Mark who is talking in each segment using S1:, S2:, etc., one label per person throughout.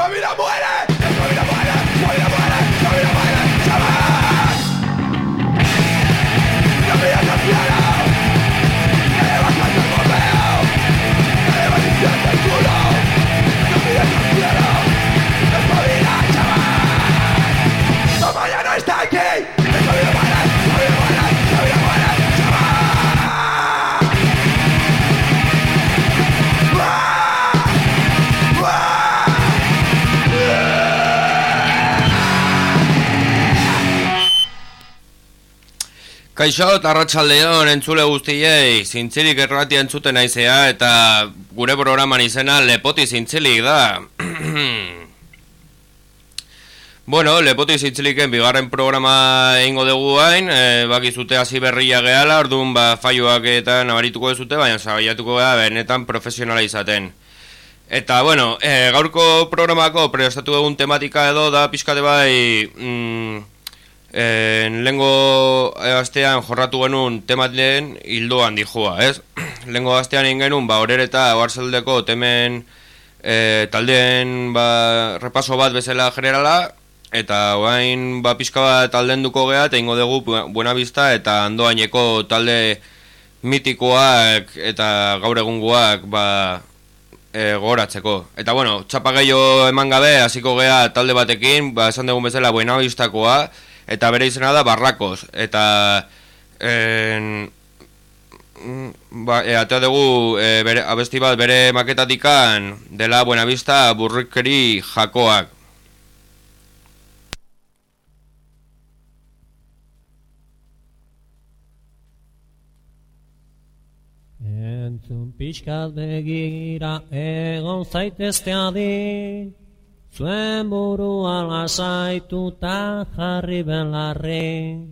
S1: familia muere,
S2: Kaixo eta arratsaldeon entzule guztiei, zintzilik erratia entzuten naizea eta gure programan izena lepoti zintzilik da. bueno, lepoti zintziliken bigarren programa egingo dugu hain, e, bakizute hasi berria gehala, orduan ba, faioak eta nabarituko dezute, baina zabaiatuko gara benetan profesionala izaten. Eta, bueno, e, gaurko programako prestatu egun tematika edo da pixkate bai... Mm, En lengo astean jorratu genuen tematleen hildoan dijua, ez? lengo astean egin genuen, ba, horer eta oarzaldeko temen e, taldeen ba, repaso bat bezala generala, eta oain ba, pixka bat talden duko geha, eta ingo dugu buena vista eta andoaineko talde mitikoak eta gaur egungoak ba, e, goratzeko. Eta bueno, txapa gehiago eman gabe, hasiko gea talde batekin, ba, esan dugun bezala buena vistakoa, eta bere izena da Barrakos eta en, ba, e, atea dugu e, bere, abesti bat bere maketatikan dela Buenavista burrikeri jakoak.
S3: Entzun pixkat begira egon zaitezte adi Zuen burua lasaituta jarri belarri.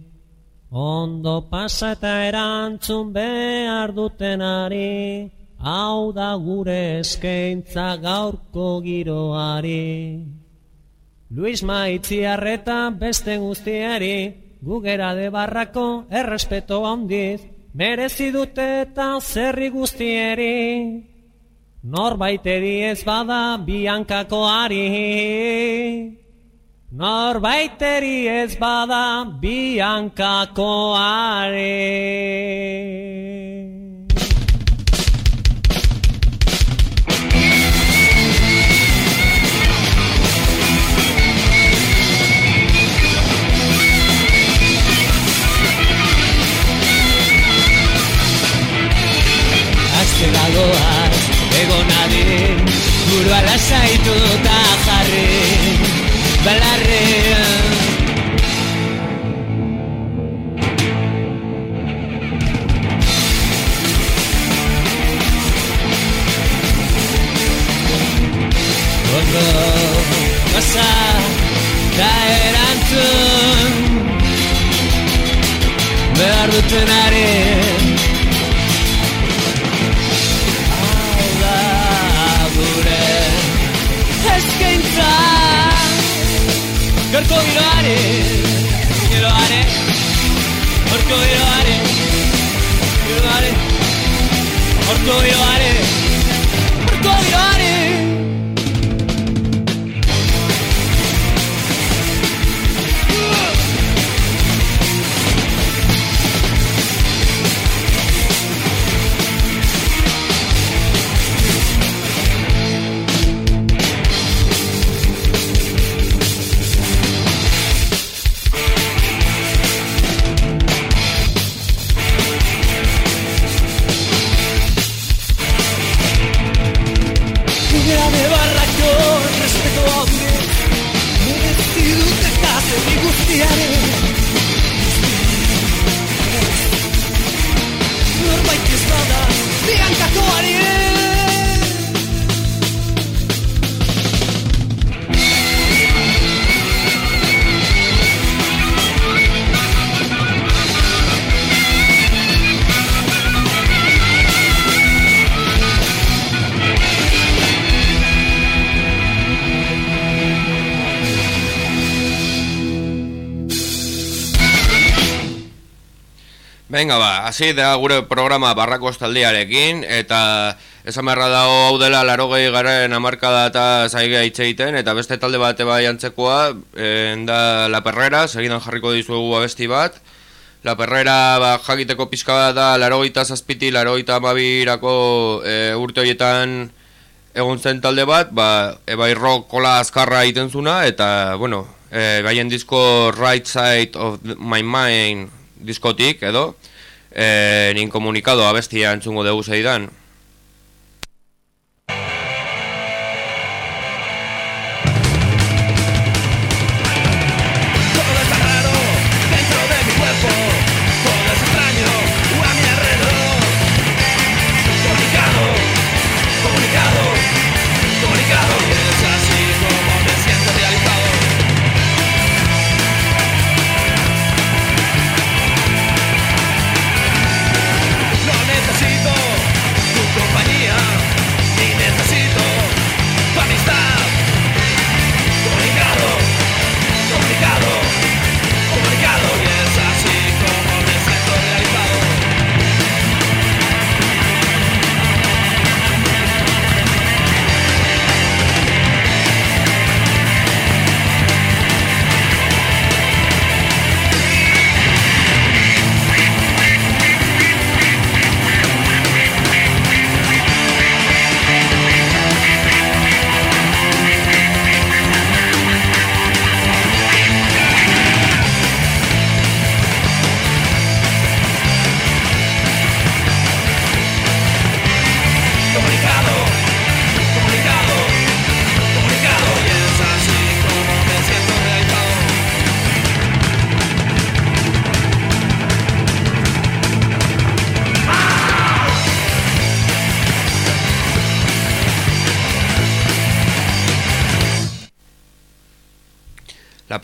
S3: Ondo pasa eta erantzun behar dutenari Hau da gure eskaintza gaurko giroari. Luis Maitziarreta beste guztiari Gugera de barrako errespeto handiz Merezi dute eta zerri guztieri Norbaiteri ez bada biankakoari Norbaiteri ez bada dagoaz egon adin Burua lasaitu eta jarri Balarrean Ondo pasa da erantzun. Behar dutenaren Gaurko giroare, giroare Gaurko giroare, giroare Gaurko giroare, gaurko
S2: hasi da gure programa Barrakos taldearekin eta Esan beharra dago hau dela larogei garen amarkada eta zaigea hitz egiten, eta beste talde bate bai antzekoa, da La Perrera, segidan jarriko dizuegu abesti bat. La Perrera ba, jakiteko pizka bat da larogeita zazpiti, larogeita amabirako e, urte horietan egon zen talde bat, ba, e, bai rock kola azkarra egiten zuna, eta, bueno, e, baien disko Right Side of My Mind diskotik, edo, e, nin komunikado abestia entzungo dugu zeidan.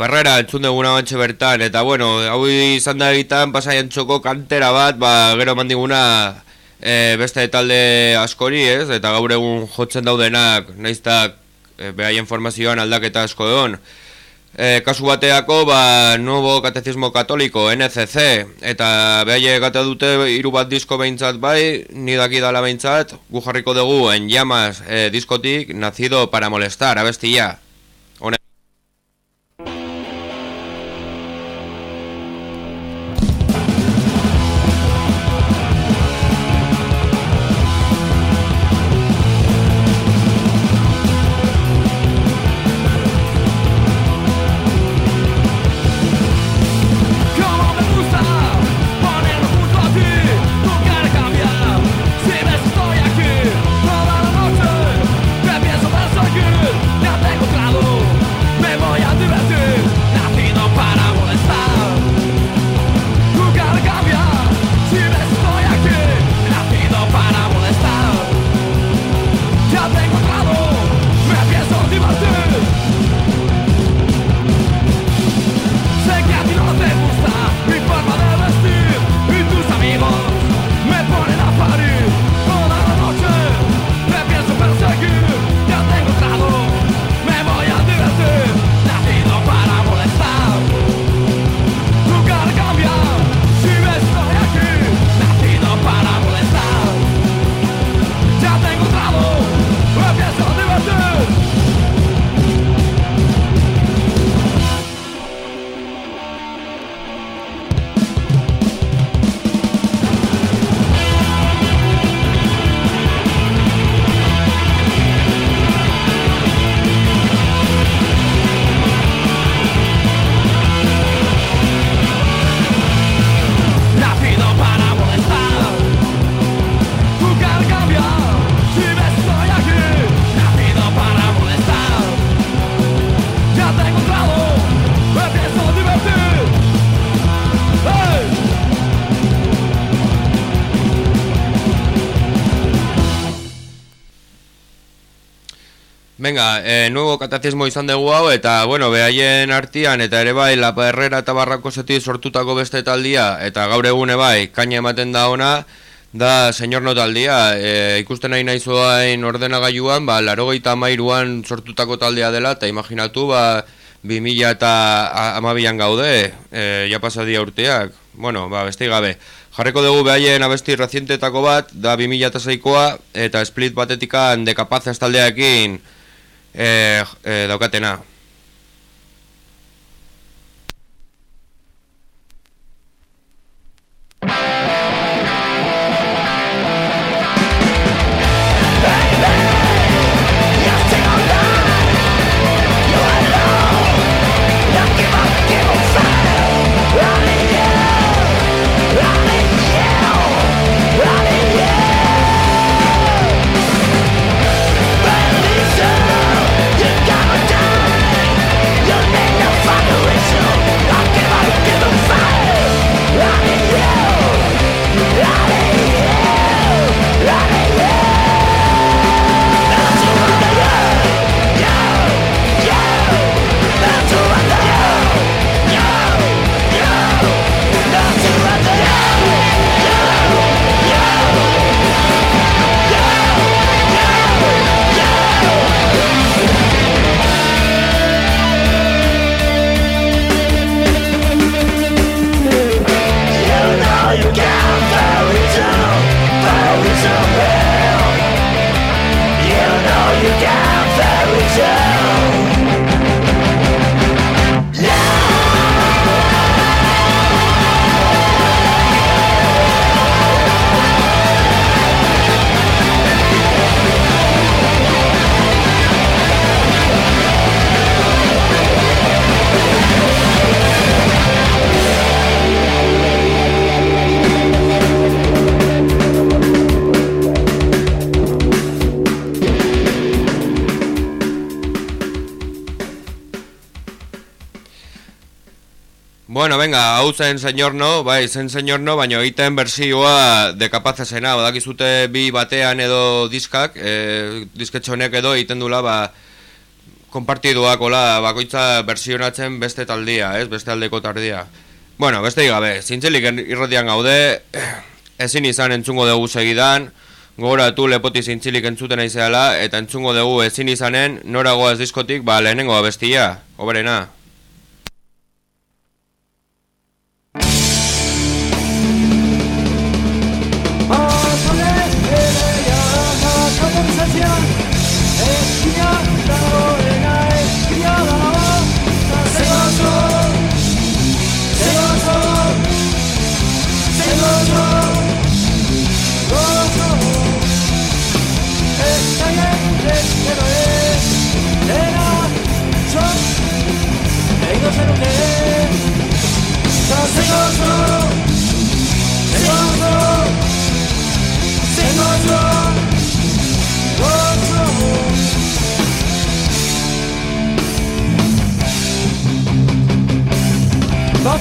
S2: La Perrera entzun duguna bantxe bertan, eta bueno, hau izan da egiten pasaian txoko kantera bat, ba, gero mandiguna e, beste talde askori, ez? Eta gaur egun jotzen daudenak, naiztak e, behaien formazioan aldaketa asko egon. E, kasu bateako, ba, Nuevo Catecismo Katoliko, NCC, eta behaie gata dute hiru bat disko behintzat bai, ni daki dala behintzat, gu jarriko dugu en llamas e, diskotik, nacido para molestar, abestia. Venga, e, nuevo katecismo izan dugu hau, eta, bueno, behaien artian, eta ere bai, La Perrera eta Barrakosetik sortutako beste taldia, eta gaur egune bai, kaina ematen da ona, da, señor no taldia, e, ikusten nahi nahi zoain ordenagailuan, ba, larogeita amairuan sortutako taldea dela, eta imaginatu, ba, 2000 eta amabian gaude, e, ja pasadia urteak, bueno, ba, beste gabe, Jarreko dugu behaien abesti rezientetako bat, da 2006koa, eta split batetikan dekapazaz taldeakin e, e, daukatena. Hau zen senyor no, bai, zen senyor no, baina egiten berzioa dekapazesena, badakizute bi batean edo diskak, e, disketxonek edo egiten dula, ba, konpartiduak, hola, bakoitza berzionatzen beste taldia, ez, beste aldeko tardia. Bueno, beste gabe, zintzelik irratian gaude, ezin izan entzungo dugu segidan, gogoratu lepoti zintzilik entzuten aizeala, eta entzungo dugu ezin izanen, noragoaz diskotik, ba, lehenengo abestia, oberena.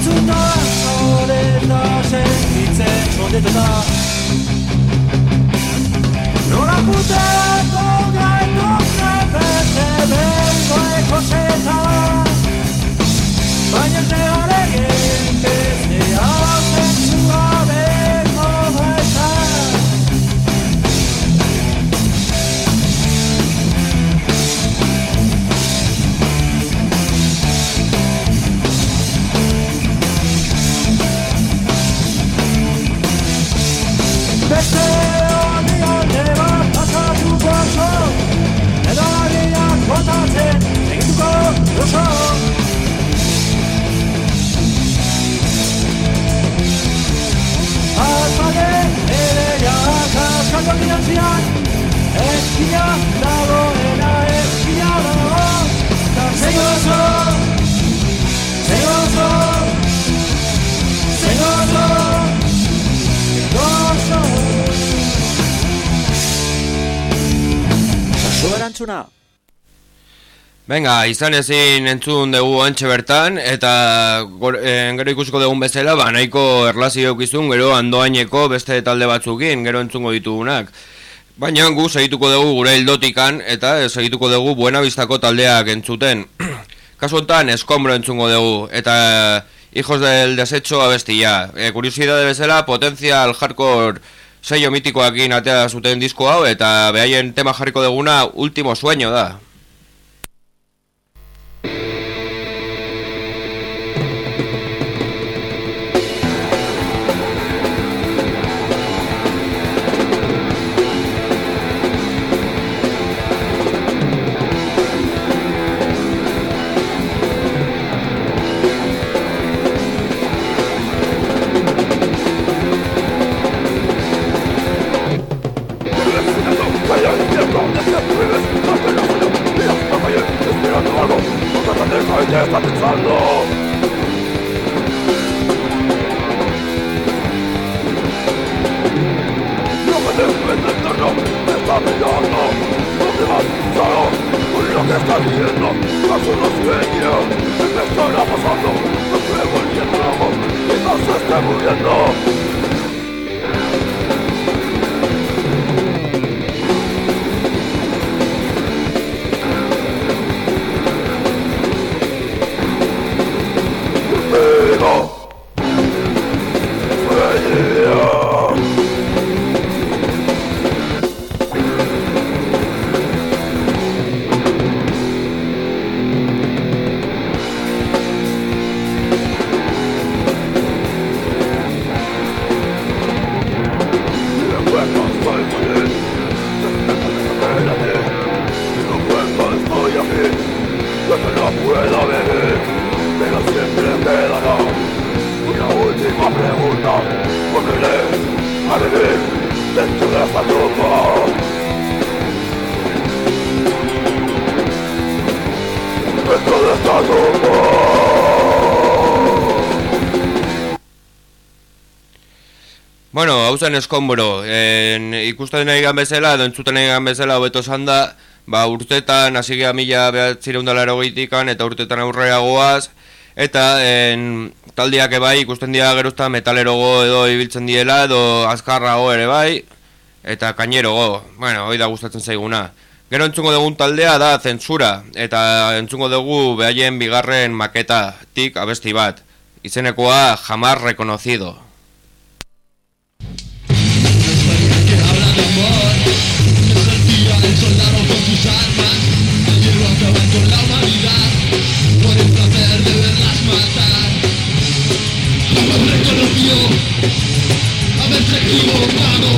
S4: Batzuta horreta sentitzen txondetuta Nora puteko gaitu zebete bengo ekoseta Baina ez jakaskako dinantzian Eskina dagoena eskina dago Eta zegozo Zegozo Zegozo Gozo Kasu erantzuna
S2: Venga, izan ezin entzun dugu antxe bertan, eta eh, gero ikusiko dugun bezala, ba, nahiko erlazio eukizun, gero andoaineko beste talde batzukin, gero entzungo ditugunak. Baina gu segituko dugu gure hildotikan, eta segituko dugu buena biztako taldeak entzuten. Kasu honetan, eskombro entzungo dugu, eta hijos del desecho abestia. E, kuriosidade bezala, potenzial hardcore sello mitikoakin atea zuten disko hau, eta behaien tema jarriko duguna, último sueño da.
S1: Es un sueño. ¿Qué me estará pasando? Me estoy volviendo loco. Quizás se esté muriendo
S2: Bueno, hau zen eskombro, en, ikusten nahi gan bezala, edo entzuten nahi gan bezala, hobeto esan ba, urtetan, hasi mila behatzireundala erogitikan, eta urtetan aurrera goaz, eta en, taldiak ebai ikusten dira geruzta metalerogo edo ibiltzen diela, edo azkarrago ere bai, eta kainerogo, bueno, hoi da gustatzen zaiguna. Gero entzungo dugun taldea da zentsura, eta entzungo dugu behaien bigarren maketa, tik abesti bat, izenekoa jamar reconocido.
S5: Por el reconoció haberse equivocado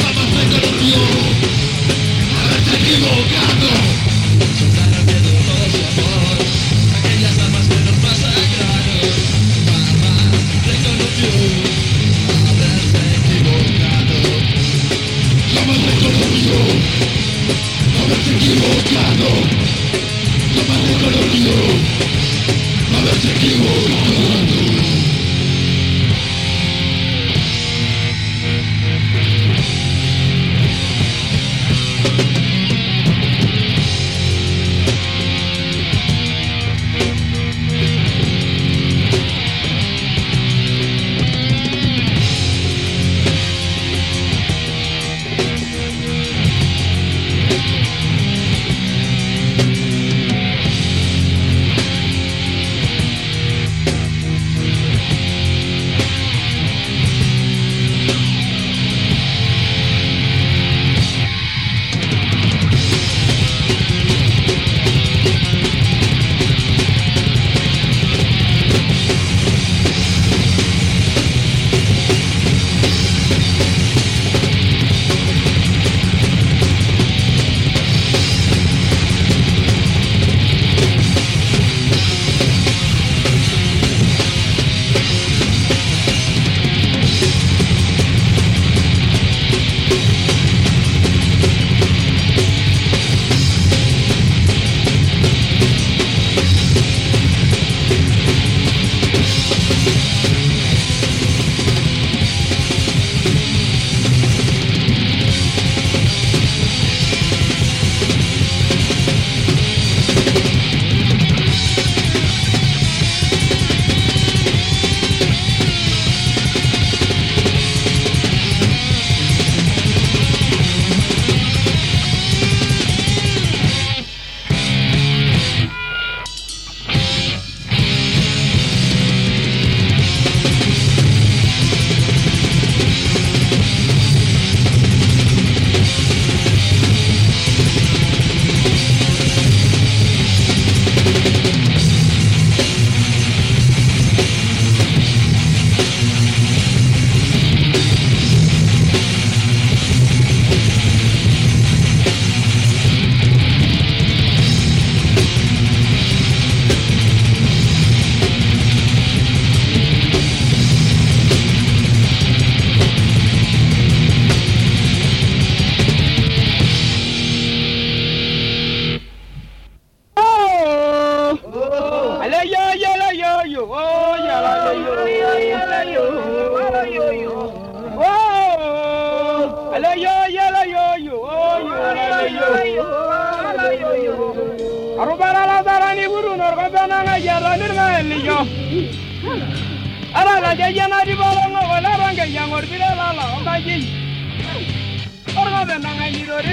S5: Jamás reconoció haberse equivocado Soltaron miedo todo su amor Aquellas armas que nos masacraron Jamás reconoció haberse equivocado Jamás reconoció haberse equivocado Jamás reconoció Dame ese equivoco
S6: arubara la sara ni buru norko bena nga jero nirma elijo ara la jeje na di bolo ngo la range jangor bile la la o kaji orko bena nga ni nga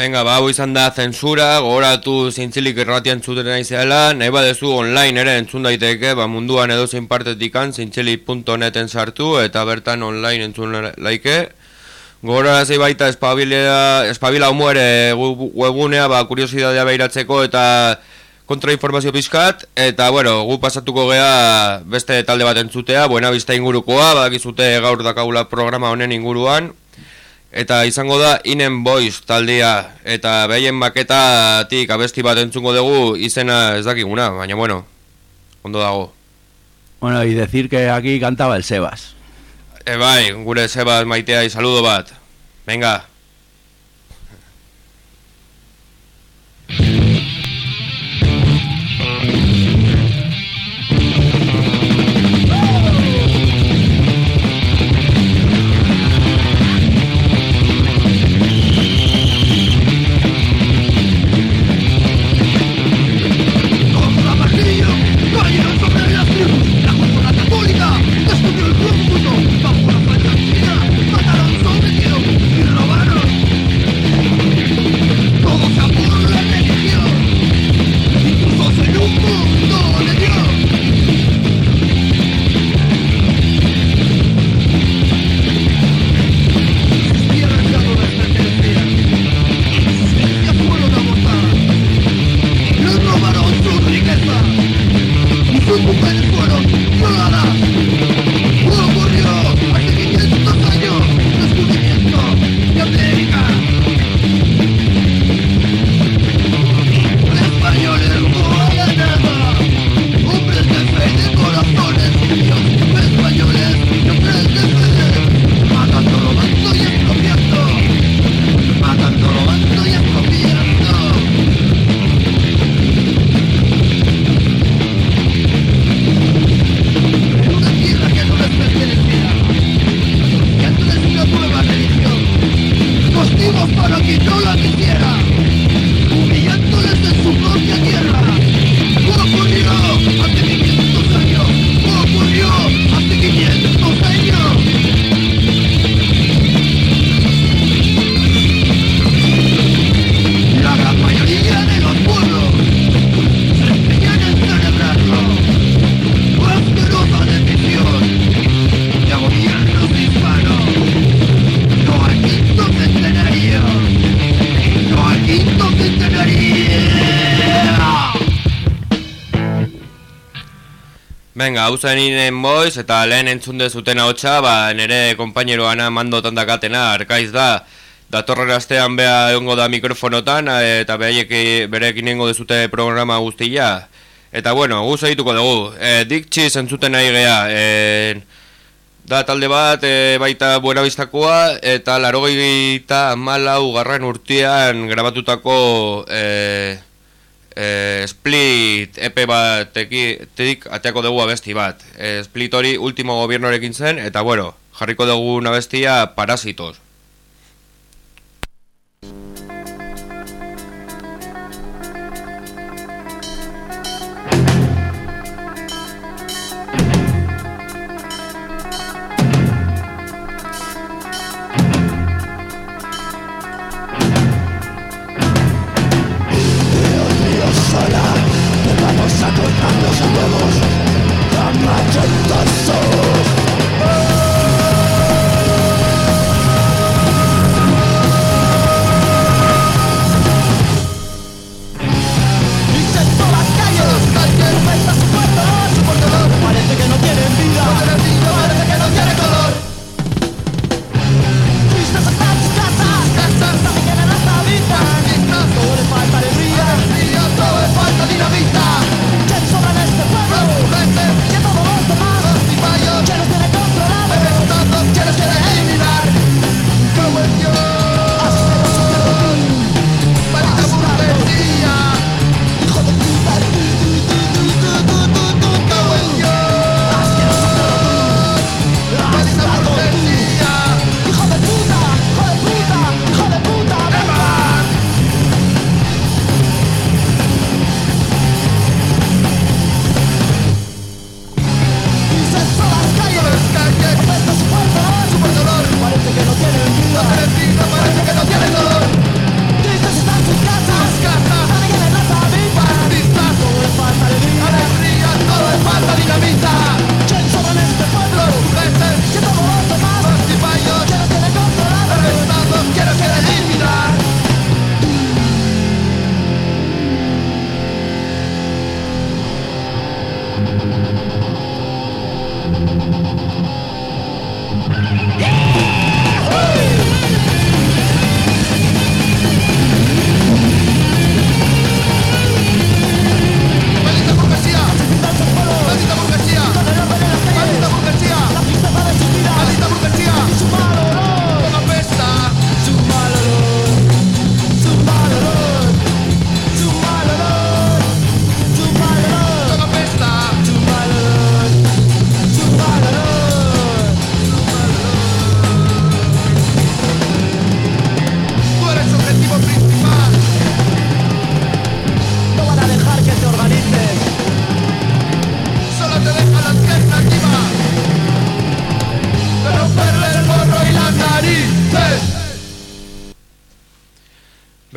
S2: Venga, ba, izan da zensura, gogoratu zintzilik irratian zuten naizela, nahi badezu online ere entzun daiteke, ba, munduan edozein partetikan, zintzilik.neten sartu, eta bertan online entzun laike. Gogora zei baita espabila, espabila gu- webgunea, ba, kuriosidadea behiratzeko eta kontrainformazio pizkat, eta, bueno, gu pasatuko gea beste talde bat entzutea, buena bizta ingurukoa, badakizute gaur dakagula programa honen inguruan, Eta izango da Inen Boys taldea eta behien maketatik abesti bat entzungo dugu izena ez dakiguna, baina bueno, ondo dago.
S7: Bueno, y decir que aquí cantaba el Sebas.
S2: E bai, gure Sebas maitea y saludo bat. Venga. hau zen Inen Boys eta lehen entzun dezuten hotxa, ba, nire konpaineroana mandotan dakatena, arkaiz da, datorren astean bea egongo da mikrofonotan, eh, eta behaiek berekin nengo dezute programa guztia. Eta bueno, guz egituko dugu, e, diktxiz entzuten nahi gea, e, da talde bat, e, baita buena biztakoa, eta laro eta malau garran urtean grabatutako e, e, split EP batetik ateako dugu abesti bat. E, split hori ultimo gobiernorekin zen, eta bueno, jarriko dugu una bestia parasitos.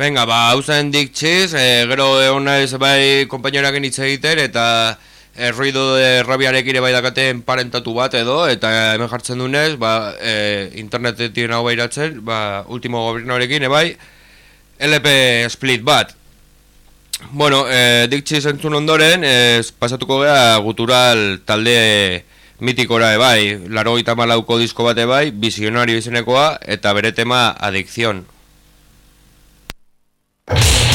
S2: Venga, ba, hau zen Dick Cheese, e, gero egon naiz bai konpainoraken hitz egiten, eta e, ruido de rabiarekin ere bai dakaten parentatu bat edo, eta hemen jartzen dunez, ba, e, internetetik hau behiratzen, ba, ultimo gobernoarekin e bai, LP split bat. Bueno, e, Cheese entzun ondoren, e, pasatuko gea gutural talde mitikora e bai, laro malauko disko bat e bai, visionario izenekoa, eta bere tema adikzion. you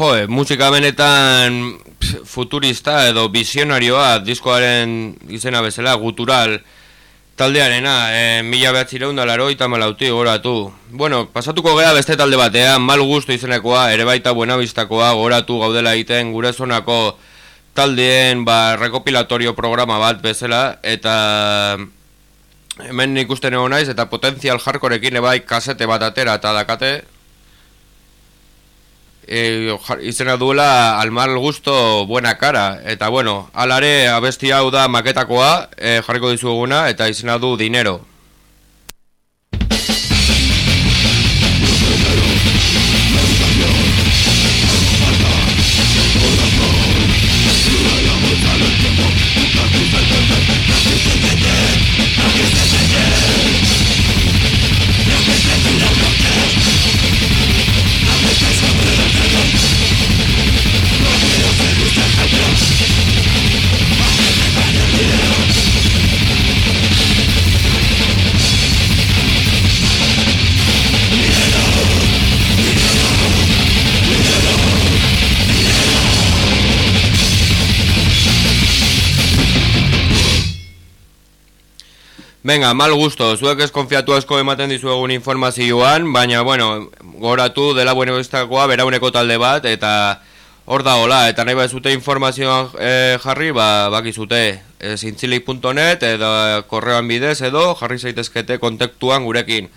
S2: Jo, eh, musika benetan futurista edo visionarioa diskoaren izena bezala, gutural taldearena, e, mila behatzireun da laro eta malauti goratu. Bueno, pasatuko gea beste talde batean, mal gustu izenekoa, ere baita buenabistakoa goratu gaudela egiten gure zonako taldeen ba, rekopilatorio programa bat bezala, eta hemen ikusten egon naiz, eta potentzial jarkorekin ebai kasete bat atera eta dakate, e, izena duela al mal gusto buena cara. Eta bueno, alare abesti hau da maketakoa e, jarriko dizuguna eta izena du Dinero Venga, mal gusto, zuek ez konfiatu asko ematen dizuegun informazioan, baina, bueno, goratu dela bueno estakoa berauneko talde bat, eta hor da hola, eta nahi bat zute informazioan e, jarri, ba, bakizute e, zintzilik.net, edo korreoan bidez, edo jarri zaitezkete kontektuan gurekin.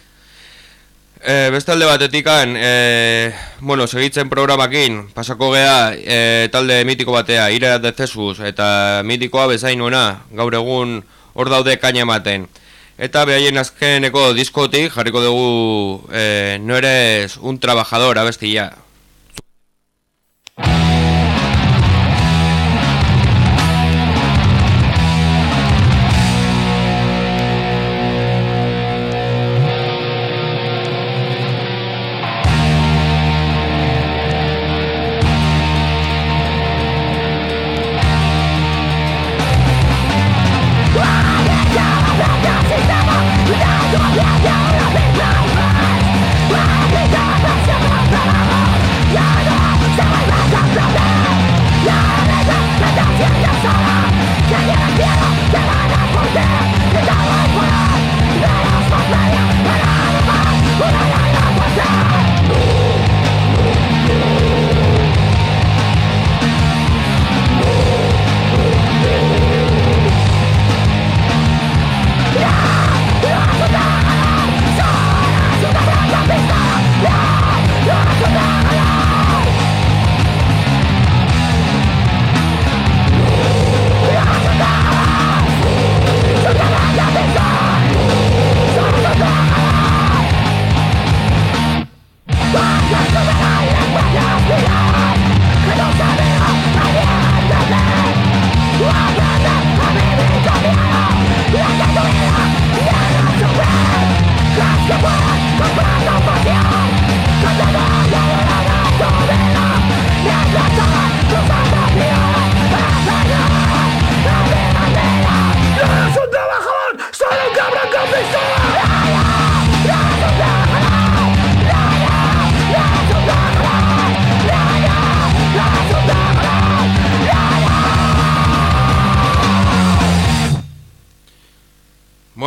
S2: E, beste alde batetikan, e, bueno, segitzen programakin, pasako gea e, talde mitiko batea, ire dezesuz, eta mitikoa bezainuna, gaur egun hor daude kaina ematen. Eta behaien azkeneko diskotik jarriko dugu eh, no eres un trabajador abestia.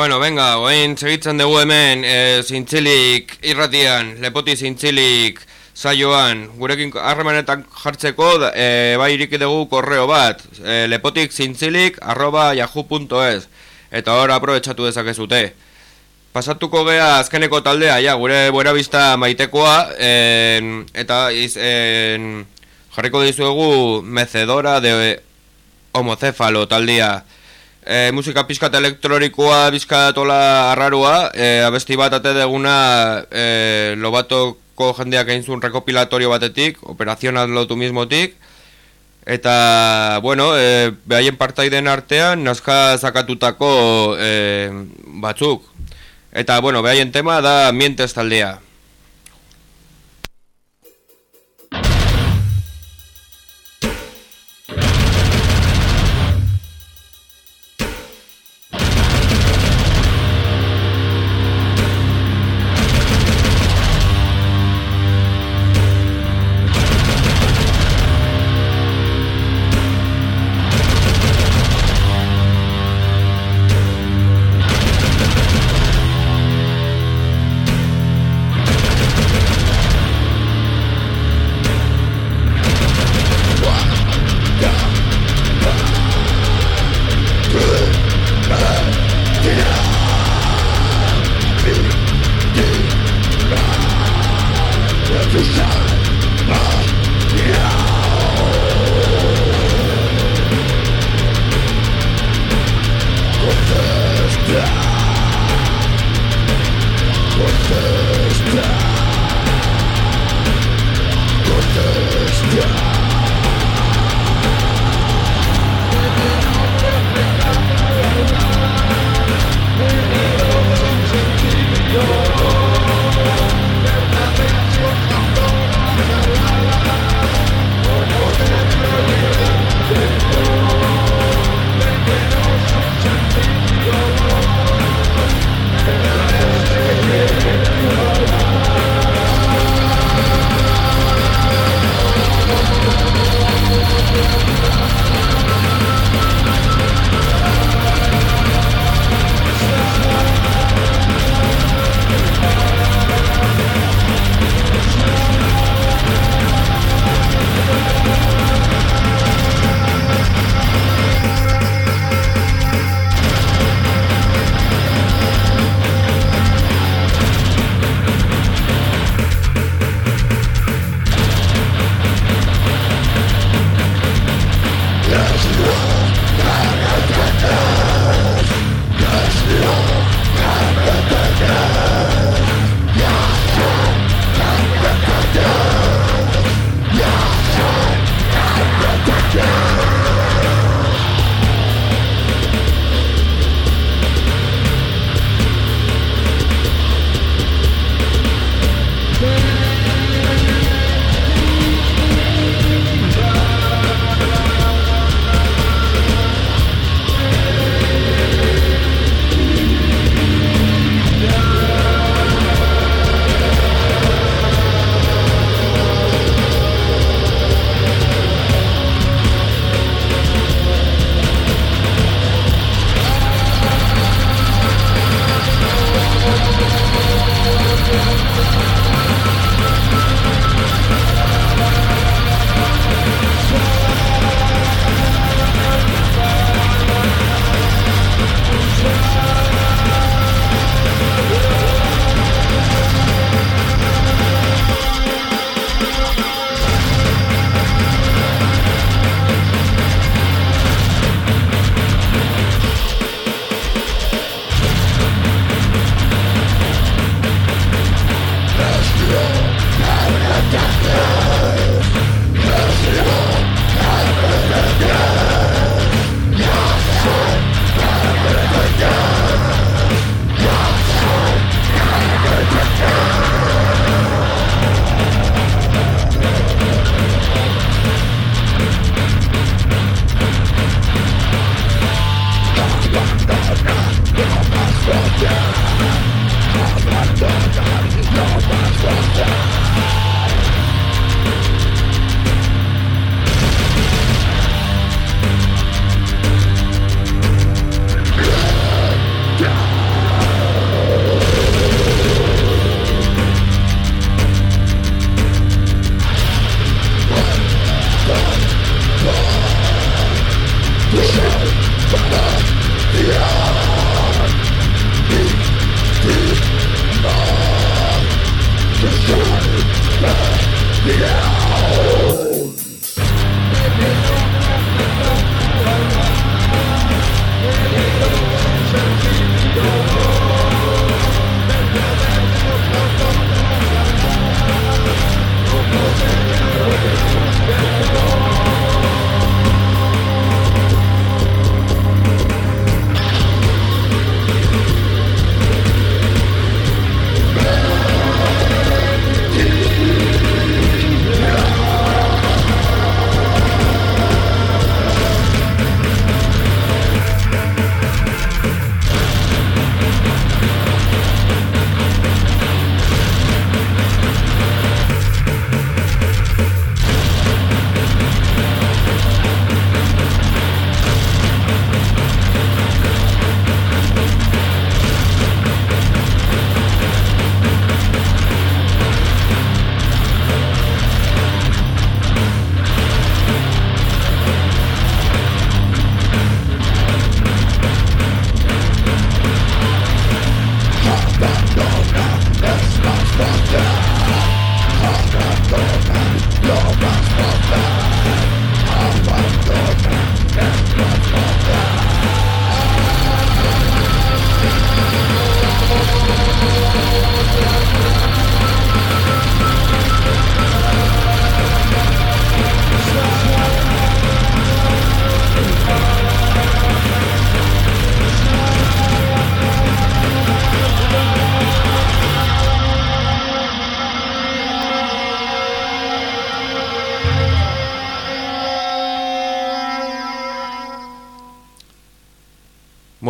S2: Bueno, venga, oain segitzen dugu hemen e, zintzilik irratian, lepoti zintzilik saioan, gurekin harremanetan jartzeko, e, bai iriki dugu korreo bat, e, lepotik zintzilik arroba yahoo.es, eta hor aprobetsatu dezakezute. Pasatuko gea azkeneko taldea, ja, gure buena bista maitekoa, en, eta iz, en, jarriko dizuegu mecedora de homocéfalo taldea. E, musika pizkat elektronikoa bizkatola arrarua, e, abesti bat ate deguna e, lobatoko jendeak egin zuen rekopilatorio batetik, Operación Hazlo tu mismotik, eta, bueno, e, behaien partaiden artean, nazka zakatutako e, batzuk. Eta, bueno, behaien tema da mientes taldea.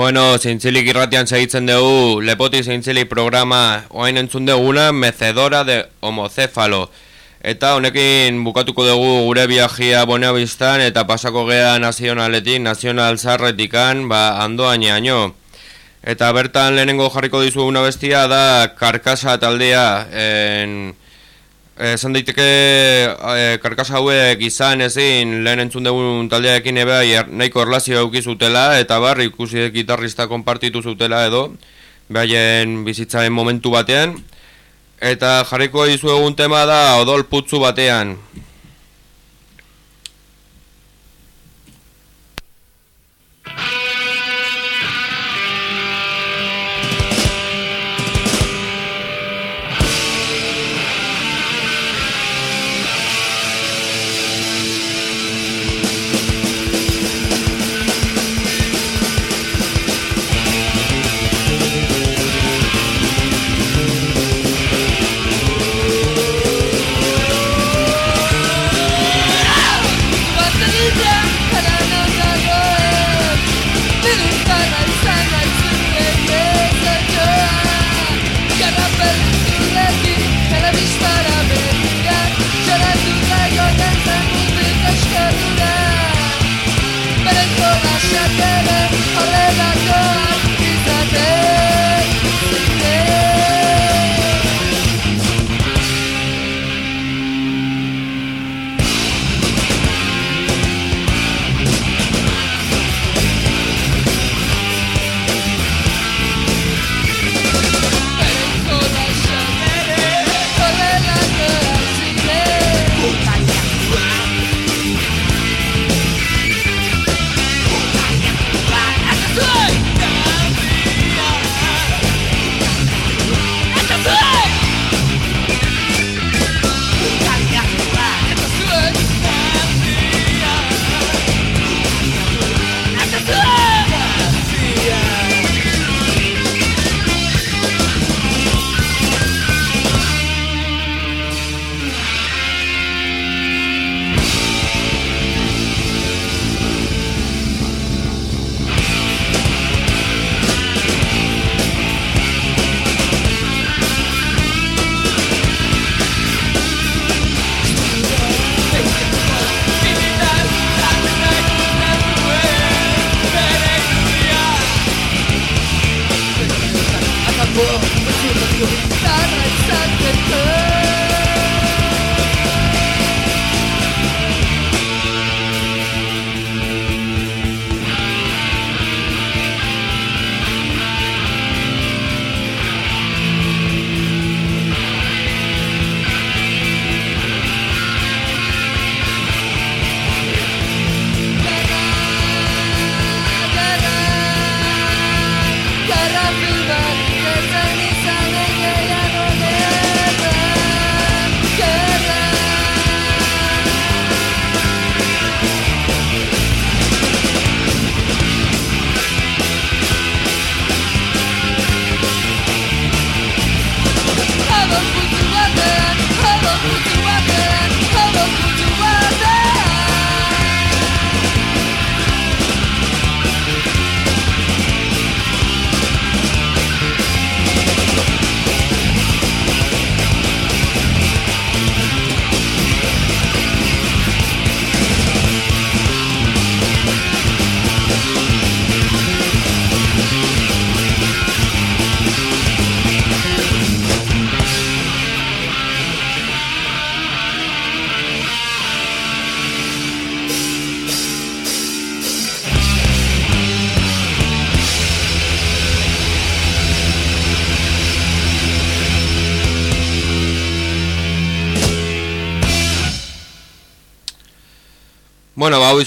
S2: Bueno, zintzilik irratian segitzen dugu, lepoti zintzilik programa oain entzun duguna, mecedora de homocéfalo. Eta honekin bukatuko dugu gure viajia bonea biztan eta pasako gea nazionaletik, nazional zarretikan, ba, andoain año. Eta bertan lehenengo jarriko dizu una bestia da karkasa taldea, en... Esan daiteke e, karkasa hauek izan ezin lehen entzun dugun taldearekin ebe nahiko erlazio eukizutela eta bar ikusi gitarrista konpartitu zutela edo behaien bizitzaren momentu batean. Eta jarriko dizu egun tema da odol putzu batean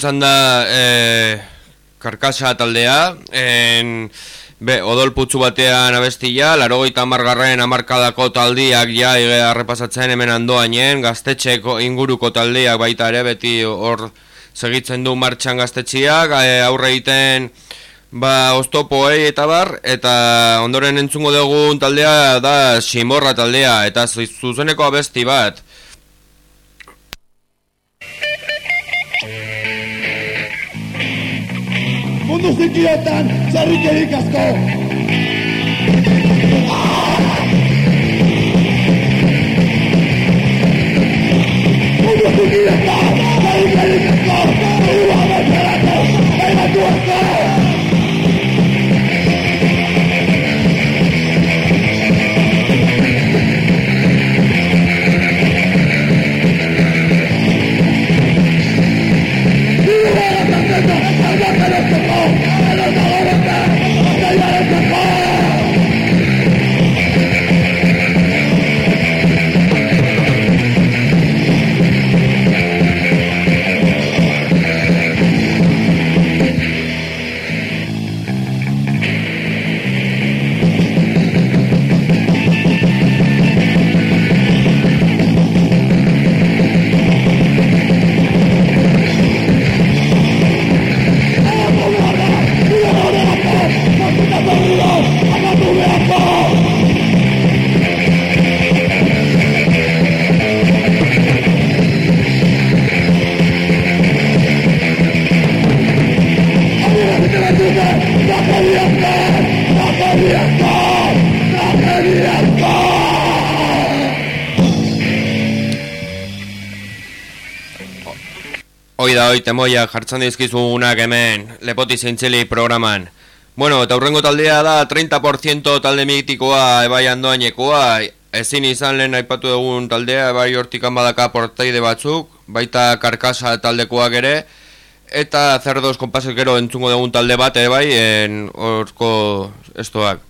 S5: izan
S2: da e, karkasa taldea, en, be, odol putzu batean abestia, larogeita amargarren amarkadako taldiak ja arrepasatzen hemen andoainen, gaztetxeko inguruko taldiak baita ere beti hor segitzen du martxan gaztetxiak, e, aurre egiten ba, oztopoei eta bar, eta ondoren entzungo dugun taldea da simorra taldea, eta zuzeneko abesti bat,
S1: Mundu zikietan, zerrikerik asko! Mundu zikietan, zerrikerik asko! Zerua bezalako, bainatu asko!
S2: Hoi, temoia, jartzen dizkizugunak hemen, lepoti zintzili programan. Bueno, eta hurrengo taldea da 30% talde mitikoa ebai andoainekoa, ezin izan lehen aipatu dugun taldea, ebai hortikan badaka portaide batzuk, baita karkasa taldekoak ere, eta zerdoz konpasek gero entzungo dugun talde bat, ebai, en horko estoak.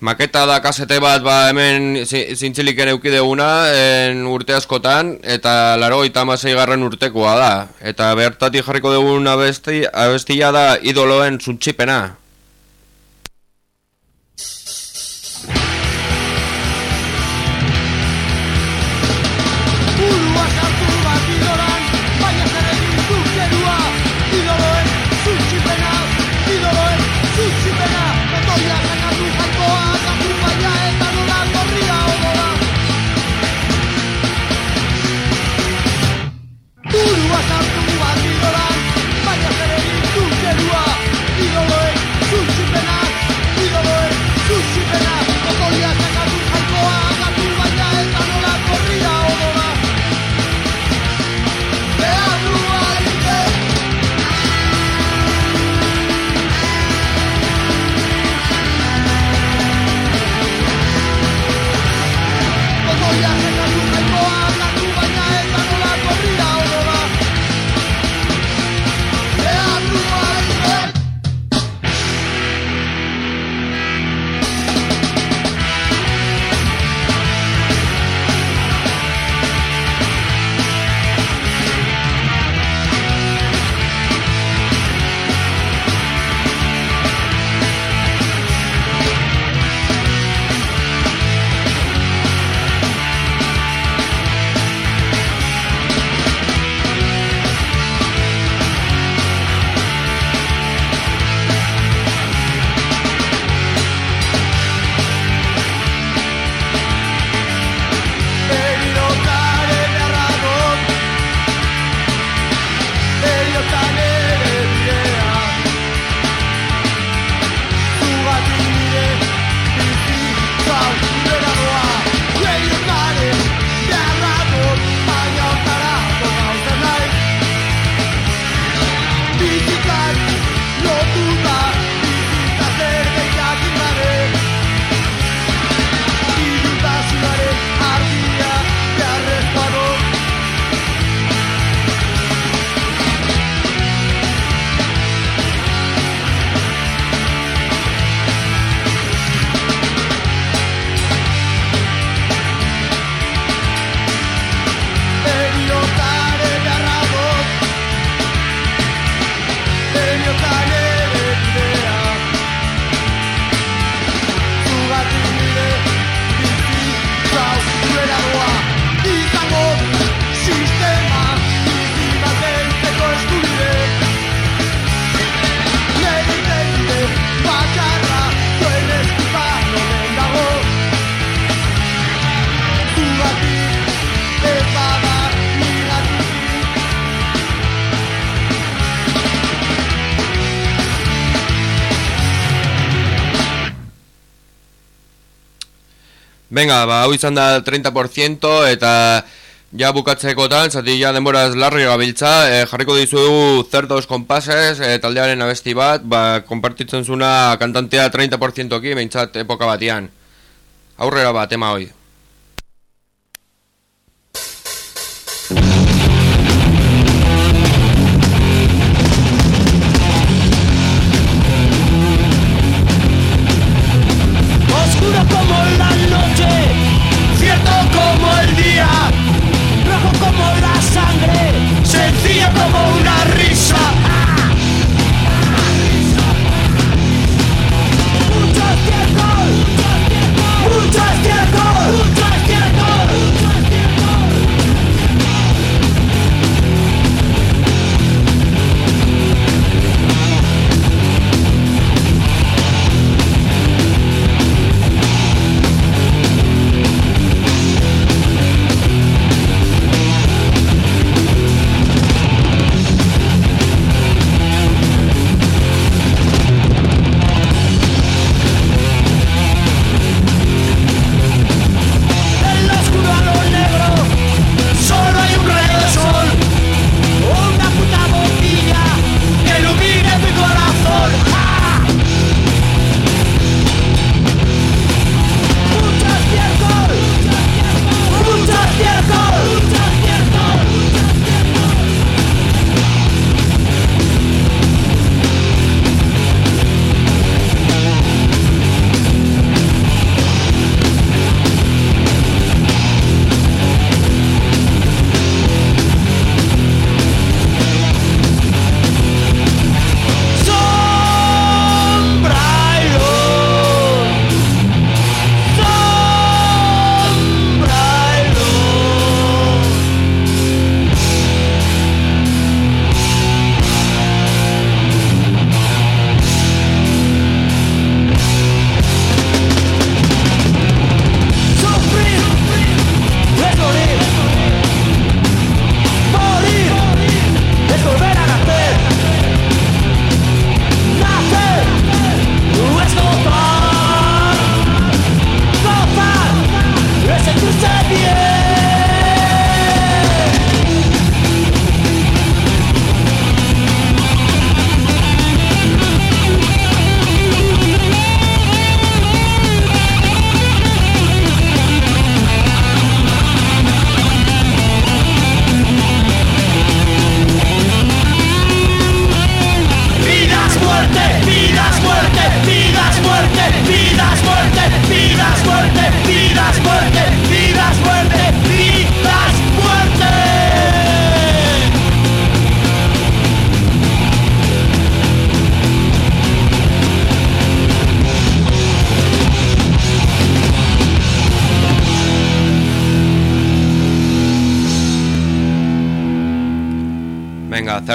S2: Maketa da kasete bat ba hemen zi- zintzilik ere eukideguna en urte askotan eta laro eta garren urtekoa da. Eta bertatik jarriko dugun abesti, abestia da idoloen zuntxipena.
S8: Venga, ba, hau izan da 30% eta ja bukatzekotan, zati ja denboraz larri gabiltza, e, jarriko dizuegu zertos kompases, e, taldearen abesti bat, ba, kompartitzen zuna kantantea 30% eki, behintzat epoka batian. Aurrera bat, tema hoi.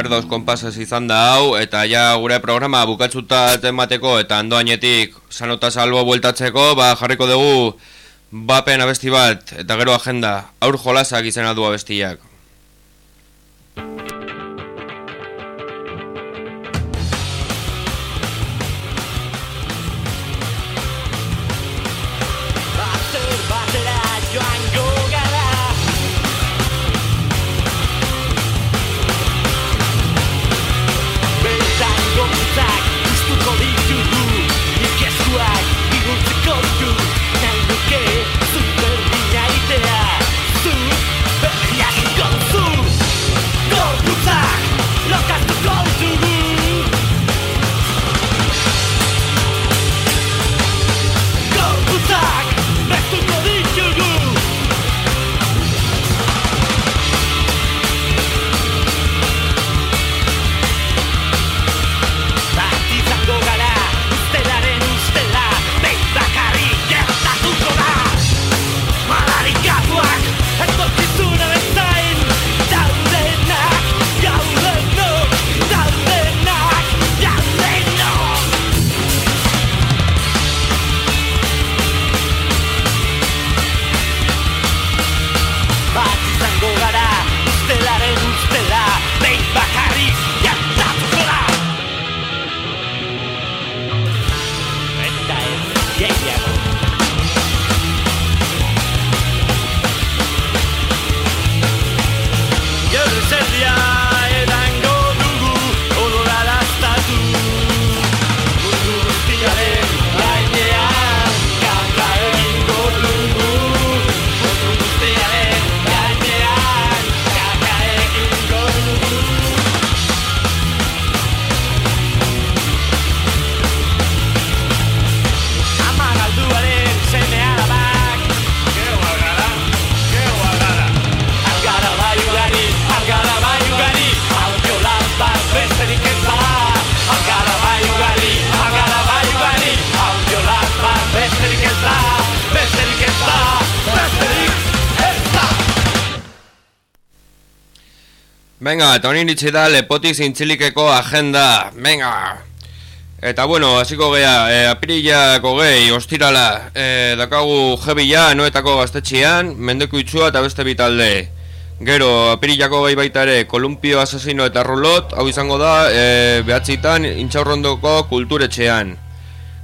S8: Venga, zerdos konpases izan da hau, eta ja gure programa bukatzuta temateko eta andoainetik sanota salbo bueltatzeko, ba jarriko dugu bapen abesti bat, eta gero agenda, aur jolasak izena du abestiak.
S2: Venga, eta honi iritsi da lepoti zintzilikeko agenda. Venga! Eta bueno, hasiko gea, e, apirilako gehi, ostirala, e, dakagu jebila, noetako gaztetxian, mendeko itxua eta beste bitalde. Gero, apirilako gehi baita ere, kolumpio asesino eta rulot, hau izango da, e, behatzitan, intxaurrondoko kulturetxean.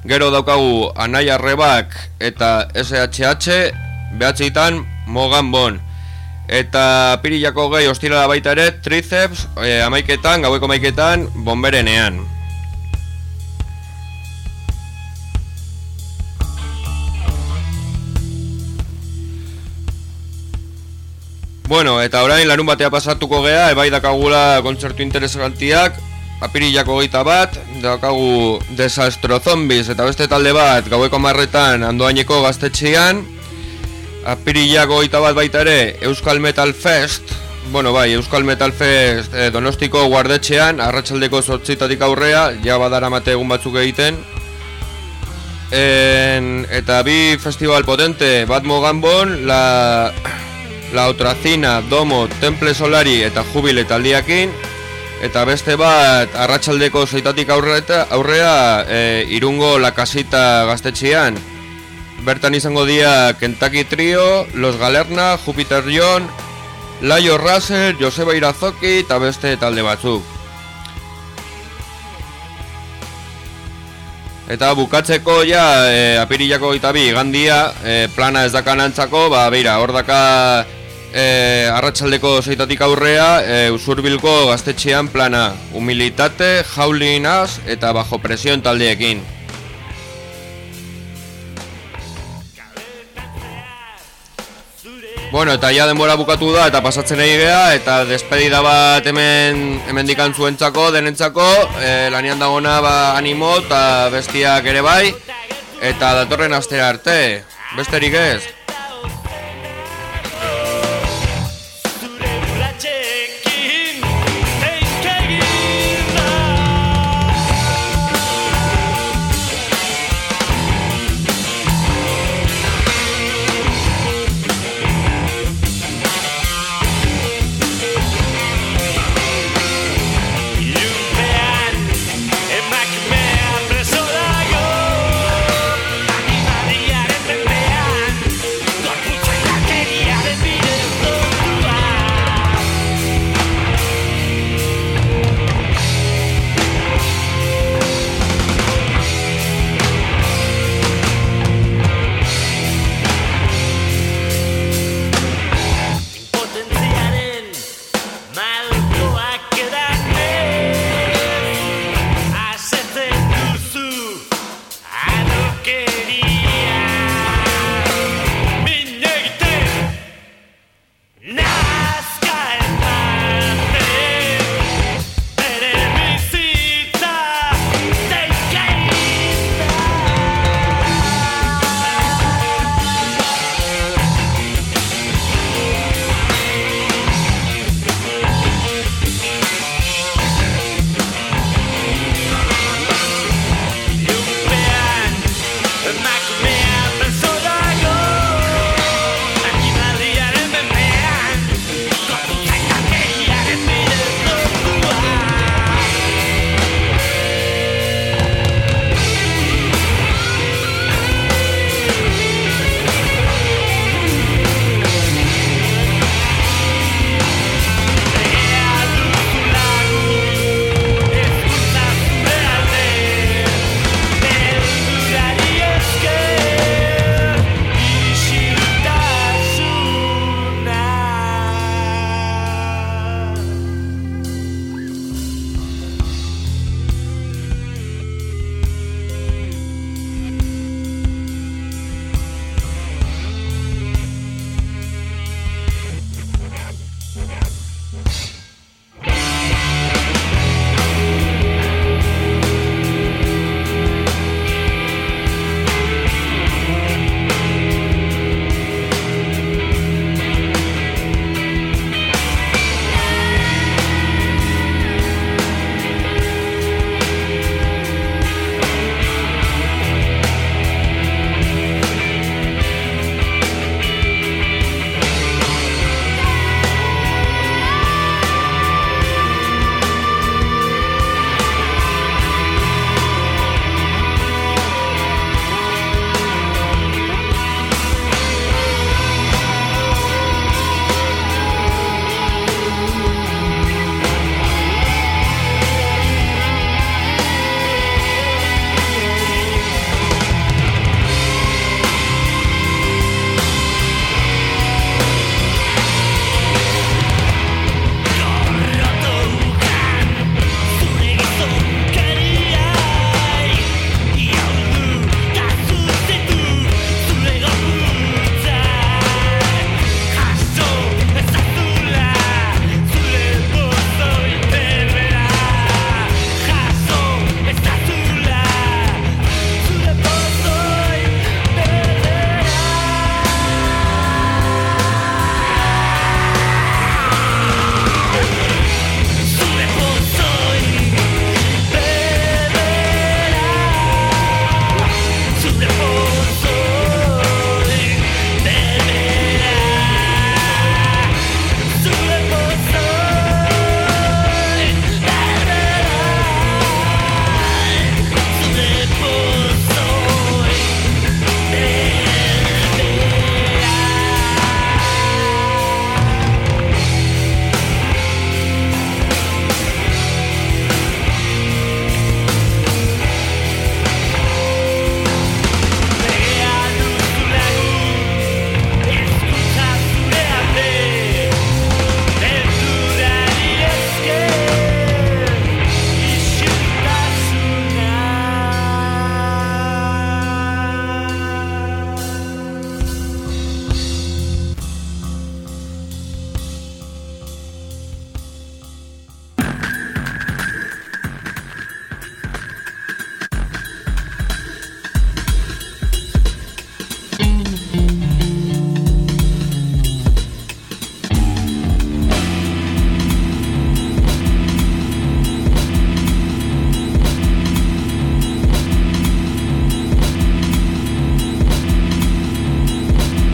S2: Gero daukagu, anai arrebak eta SHH, behatzitan, mogan bon. Eta apirilako gehi, ostirala baita ere, triceps, e, amaiketan, gaueko amaiketan, bomberenean. Bueno, eta orain larun batea pasatuko gea, ebai dakagula kontzertu interesantiak, apirilako geita bat, dakagu Desastro Zombies eta beste talde bat gaueko marretan andoaineko gaztetxean, apirilako geita bat baita ere Euskal Metal Fest, bueno bai, Euskal Metal Fest eh, donostiko guardetxean, arratsaldeko sortzitatik aurrea, ja badara mate egun batzuk egiten, en, eta bi festival potente, bat Mogambon, la La Otracina, Domo, Temple Solari eta Jubile taldiakin eta beste bat arratsaldeko zeitatik aurreta, aurrea e, irungo La Casita gaztetxean bertan izango dia Kentucky Trio, Los Galerna, Jupiter John Laio Russell, Joseba Irazoki eta beste talde batzuk Eta bukatzeko ja e, apirilako eta bi gandia e, plana ez dakan antzako, ba beira, hor daka e, arratsaldeko zeitatik aurrea e, usurbilko gaztetxean plana humilitate, jaulinaz eta bajo presion taldeekin. Bueno, eta ja denbora bukatu da eta pasatzen egi gea eta despedida bat hemen hemen dikan zuentzako, denentzako e, lanian dagona ba, animo eta bestiak ere bai eta datorren astera arte, besterik ez